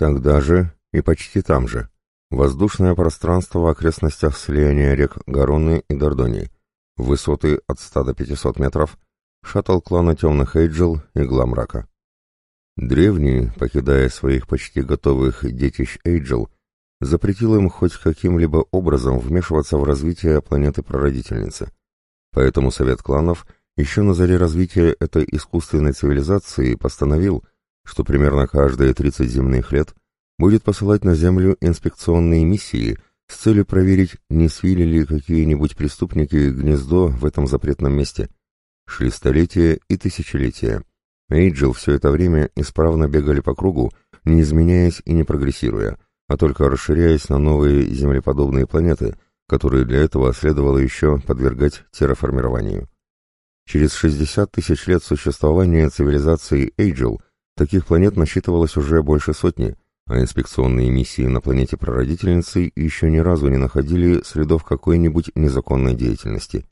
Тогда же и почти там же. Воздушное пространство в окрестностях слияния рек Гароны и Дордони. Высоты от 100 до 500 метров. Шаттл клана Темных Эйджел и Гламрака. Древний, покидая своих почти готовых детищ Эйджел, запретил им хоть каким-либо образом вмешиваться в развитие планеты-прародительницы. Поэтому Совет кланов еще на заре развития этой искусственной цивилизации постановил, что примерно каждые 30 земных лет будет посылать на Землю инспекционные миссии с целью проверить, не свили ли какие-нибудь преступники гнездо в этом запретном месте. Шли столетия и тысячелетия. Эйджел все это время исправно бегали по кругу, не изменяясь и не прогрессируя, а только расширяясь на новые землеподобные планеты, которые для этого следовало еще подвергать терраформированию. Через 60 тысяч лет существования цивилизации Эйджел таких планет насчитывалось уже больше сотни, а инспекционные миссии на планете прародительницы еще ни разу не находили следов какой-нибудь незаконной деятельности.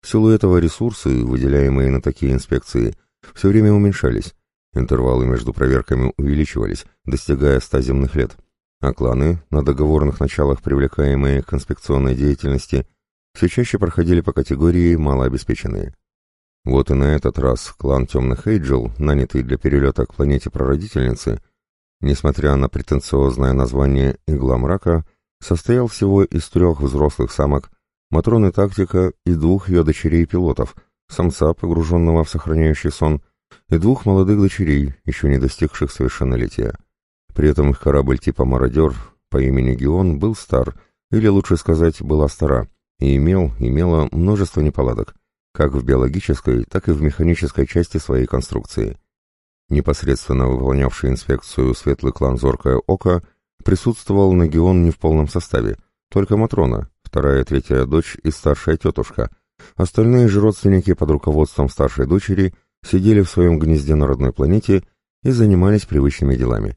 В силу этого ресурсы, выделяемые на такие инспекции, все время уменьшались, интервалы между проверками увеличивались, достигая ста земных лет, а кланы, на договорных началах привлекаемые к инспекционной деятельности, все чаще проходили по категории «малообеспеченные». Вот и на этот раз клан Темных Эйджел, нанятый для перелета к планете прародительницы, несмотря на претенциозное название «Игла мрака», состоял всего из трех взрослых самок, Матроны Тактика и двух ее дочерей-пилотов – самца, погруженного в сохраняющий сон, и двух молодых дочерей, еще не достигших совершеннолетия. При этом их корабль типа «Мародер» по имени Геон был стар, или лучше сказать, была стара, и имел, имела множество неполадок, как в биологической, так и в механической части своей конструкции. Непосредственно выполнявший инспекцию светлый клан «Зоркое око» присутствовал на Геон не в полном составе, только Матрона, вторая и третья дочь и старшая тетушка – Остальные же родственники под руководством старшей дочери сидели в своем гнезде на родной планете и занимались привычными делами.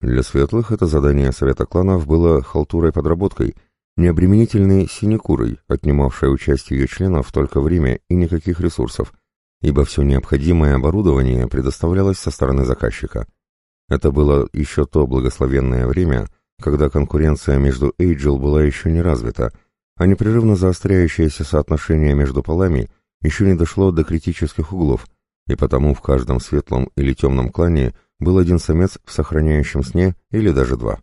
Для светлых это задание Совета кланов было халтурой-подработкой, необременительной синекурой, отнимавшей участие ее членов только время и никаких ресурсов, ибо все необходимое оборудование предоставлялось со стороны заказчика. Это было еще то благословенное время, когда конкуренция между Эйджел была еще не развита, а непрерывно заостряющееся соотношение между полами еще не дошло до критических углов, и потому в каждом светлом или темном клане был один самец в сохраняющем сне или даже два.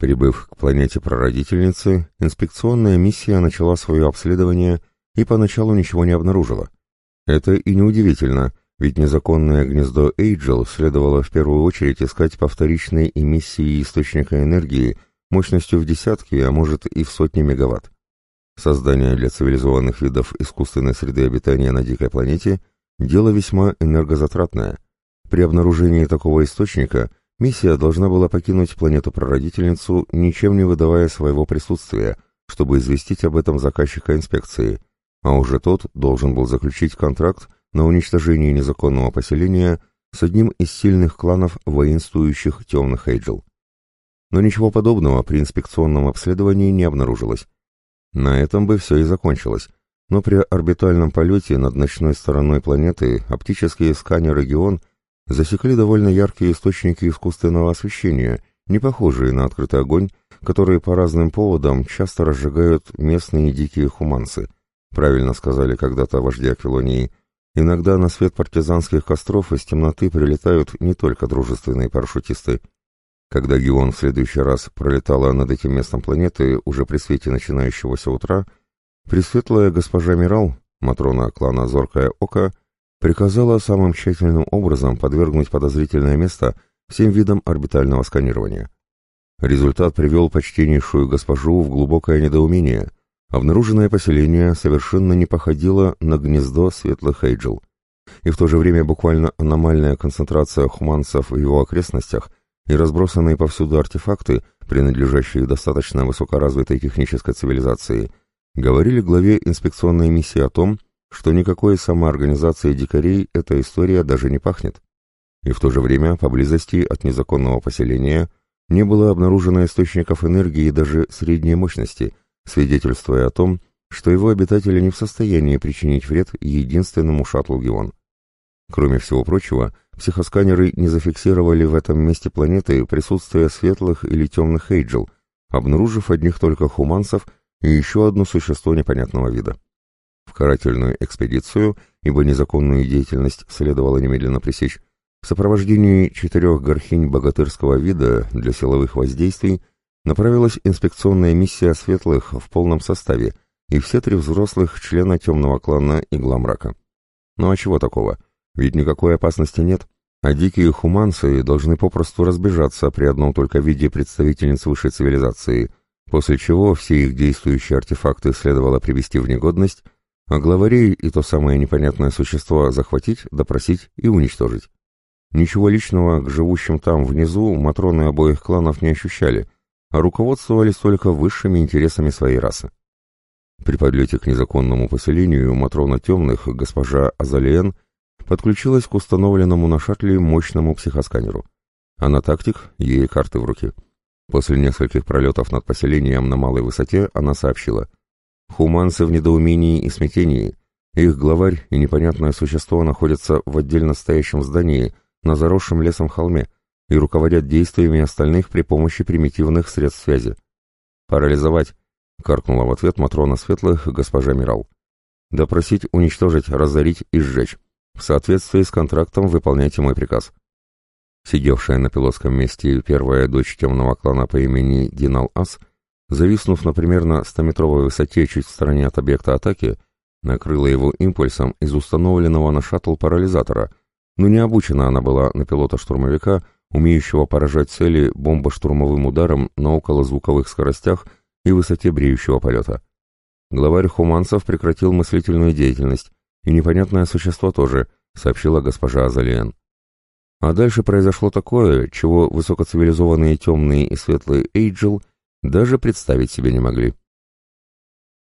Прибыв к планете прародительницы, инспекционная миссия начала свое обследование и поначалу ничего не обнаружила. Это и неудивительно, ведь незаконное гнездо Эйджел следовало в первую очередь искать по вторичной эмиссии источника энергии – мощностью в десятки, а может и в сотни мегаватт. Создание для цивилизованных видов искусственной среды обитания на дикой планете – дело весьма энергозатратное. При обнаружении такого источника миссия должна была покинуть планету-прародительницу, ничем не выдавая своего присутствия, чтобы известить об этом заказчика инспекции, а уже тот должен был заключить контракт на уничтожение незаконного поселения с одним из сильных кланов воинствующих темных Эйджел но ничего подобного при инспекционном обследовании не обнаружилось. На этом бы все и закончилось, но при орбитальном полете над ночной стороной планеты оптические сканеры «Геон» засекли довольно яркие источники искусственного освещения, не похожие на открытый огонь, которые по разным поводам часто разжигают местные дикие хуманцы. Правильно сказали когда-то вожди Аквилонии. Иногда на свет партизанских костров из темноты прилетают не только дружественные парашютисты – когда Геон в следующий раз пролетала над этим местом планеты уже при свете начинающегося утра, пресветлая госпожа Мирал, Матрона клана Зоркое Око, приказала самым тщательным образом подвергнуть подозрительное место всем видам орбитального сканирования. Результат привел почтеннейшую госпожу в глубокое недоумение. Обнаруженное поселение совершенно не походило на гнездо светлых Эйджел. И в то же время буквально аномальная концентрация хуманцев в его окрестностях и разбросанные повсюду артефакты, принадлежащие достаточно высокоразвитой технической цивилизации, говорили главе инспекционной миссии о том, что никакой самоорганизации дикарей эта история даже не пахнет. И в то же время поблизости от незаконного поселения не было обнаружено источников энергии даже средней мощности, свидетельствуя о том, что его обитатели не в состоянии причинить вред единственному шаттлу Геон. Кроме всего прочего, психосканеры не зафиксировали в этом месте планеты присутствие светлых или темных эйджел, обнаружив одних только хуманцев и еще одно существо непонятного вида. В карательную экспедицию, ибо незаконную деятельность следовало немедленно пресечь, в сопровождении четырех горхинь богатырского вида для силовых воздействий направилась инспекционная миссия светлых в полном составе и все три взрослых члена темного клана Игла Мрака. Ну а чего такого? Ведь никакой опасности нет, а дикие хуманцы должны попросту разбежаться при одном только виде представительниц высшей цивилизации, после чего все их действующие артефакты следовало привести в негодность, а главарей и то самое непонятное существо захватить, допросить и уничтожить. Ничего личного к живущим там внизу матроны обоих кланов не ощущали, а руководствовались только высшими интересами своей расы. При подлете к незаконному поселению Матрона Темных госпожа Азалиен подключилась к установленному на шаттле мощному психосканеру. Она тактик, ей карты в руки. После нескольких пролетов над поселением на малой высоте она сообщила — Хуманцы в недоумении и смятении. Их главарь и непонятное существо находятся в отдельно стоящем здании на заросшем лесом холме и руководят действиями остальных при помощи примитивных средств связи. «Парализовать!» — каркнула в ответ Матрона Светлых госпожа Мирал. «Допросить, уничтожить, разорить и сжечь. В соответствии с контрактом выполняйте мой приказ». Сидевшая на пилотском месте первая дочь темного клана по имени Динал Ас — зависнув на примерно 100-метровой высоте чуть в стороне от объекта атаки, накрыла его импульсом из установленного на шаттл парализатора, но не обучена она была на пилота-штурмовика, умеющего поражать цели бомбоштурмовым ударом на околозвуковых скоростях и высоте бреющего полета. Главарь хуманцев прекратил мыслительную деятельность, и непонятное существо тоже, сообщила госпожа Азалиен. А дальше произошло такое, чего высокоцивилизованные темные и светлые Эйджел даже представить себе не могли.